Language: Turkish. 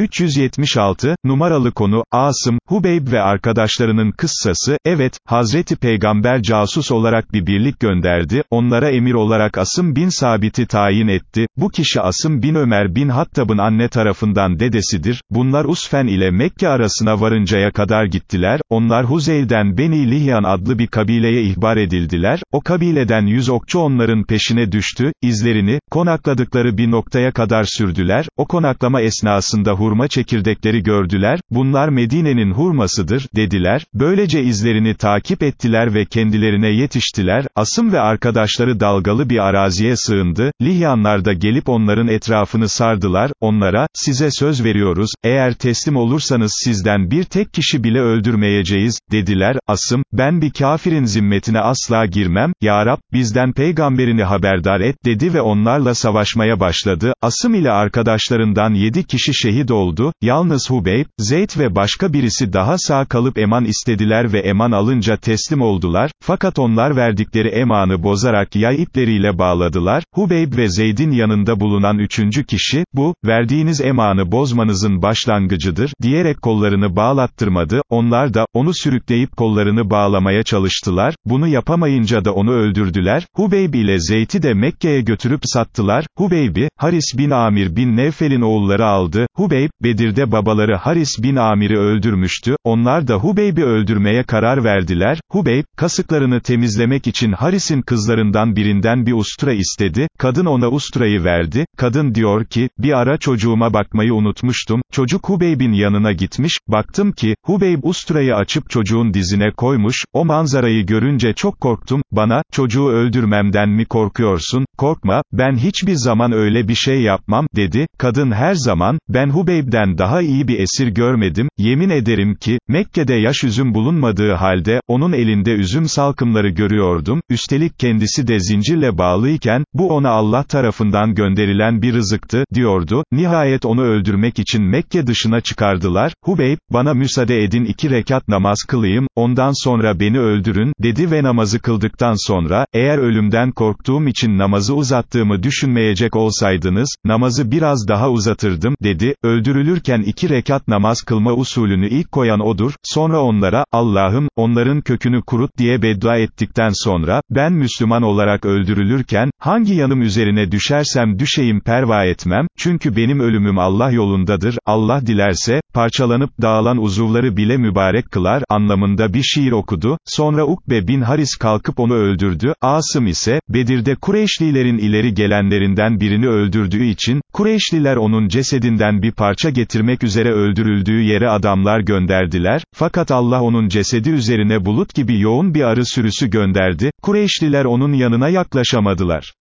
376, numaralı konu, Asım, Hubeyb ve arkadaşlarının kıssası, evet, Hazreti Peygamber casus olarak bir birlik gönderdi, onlara emir olarak Asım bin Sabit'i tayin etti, bu kişi Asım bin Ömer bin Hattab'ın anne tarafından dedesidir, bunlar Usfen ile Mekke arasına varıncaya kadar gittiler, onlar Huzeyl'den Beni Lihyan adlı bir kabileye ihbar edildiler, o kabileden yüz okçu onların peşine düştü, izlerini, konakladıkları bir noktaya kadar sürdüler, o konaklama esnasında hurma çekirdekleri gördüler, bunlar Medine'nin hurmasıdır, dediler, böylece izlerini takip ettiler ve kendilerine yetiştiler, Asım ve arkadaşları dalgalı bir araziye sığındı, Lihyanlar da gelip onların etrafını sardılar, onlara, size söz veriyoruz, eğer teslim olursanız sizden bir tek kişi bile öldürmeyeceğiz, dediler, Asım, ben bir kafirin zimmetine asla girmem, Ya Rab, bizden peygamberini haberdar et, dedi ve onlarla savaşmaya başladı, Asım ile arkadaşlarından yedi kişi şehit oldu, yalnız Hubeyb, Zeyd ve başka birisi daha sağ kalıp eman istediler ve eman alınca teslim oldular, fakat onlar verdikleri emanı bozarak yay ipleriyle bağladılar, Hubeyb ve Zeyd'in yanında bulunan üçüncü kişi, bu, verdiğiniz emanı bozmanızın başlangıcıdır, diyerek kollarını bağlattırmadı, onlar da, onu sürükleyip kollarını bağlamaya çalıştılar, bunu yapamayınca da onu öldürdüler, Hubeyb ile Zeyd'i de Mekke'ye götürüp sattılar, Hubeyb'i, Haris bin Amir bin Nevfel'in oğulları aldı, Hubeyb, Bedir'de babaları Haris bin Amir'i öldürmüştü, onlar da Hubeyb'i öldürmeye karar verdiler, Hubeyb, kasıklarını temizlemek için Haris'in kızlarından birinden bir ustura istedi, kadın ona usturayı verdi, kadın diyor ki, bir ara çocuğuma bakmayı unutmuştum, çocuk Hubeyb'in yanına gitmiş, baktım ki, Hubeyb usturayı açıp çocuğun dizine koymuş, o manzarayı görünce çok korktum, bana, çocuğu öldürmemden mi korkuyorsun, korkma, ben hiçbir zaman öyle bir şey yapmam, dedi, kadın her zaman, ben Hubeyb'den daha iyi bir esir görmedim, yemin ederim ki, Mekke'de yaş üzüm bulunmadığı halde, onun elinde üzüm salkımları görüyordum, üstelik kendisi de zincirle bağlıyken, bu ona Allah tarafından gönderilen bir rızıktı, diyordu, nihayet onu öldürmek için Mekke dışına çıkardılar, Hubeyb, bana müsaade edin iki rekat namaz kılayım, ondan sonra beni öldürün, dedi ve namazı kıldıktan sonra, eğer ölümden korktuğum için namazı uzattığımı düşünmeyecek olsaydınız, namazı biraz daha uzatırdım, dedi, öldürülürken iki rekat namaz kılma usulünü ilk koyan odur, sonra onlara, Allah'ım, onların kökünü kurut diye beddua ettikten sonra, ben Müslüman olarak öldürülürken, hangi yanım üzerine düşersem düşeyim perva etmem, çünkü benim ölümüm Allah yolundadır, Allah dilerse, parçalanıp dağılan uzuvları bile mübarek kılar, anlamında bir şiir okudu, sonra Ukbe bin Haris kalkıp onu öldürdü, Asım ise, Bedir'de Kureyşlilerin ileri gelenlerinden birini öldürdüğü için, Kureyşliler onun cesedinden bir parça getirmek üzere öldürüldüğü yere adamlar gönderdiler, fakat Allah onun cesedi üzerine bulut gibi yoğun bir arı sürüsü gönderdi, Kureyşliler onun yanına yaklaşamadılar.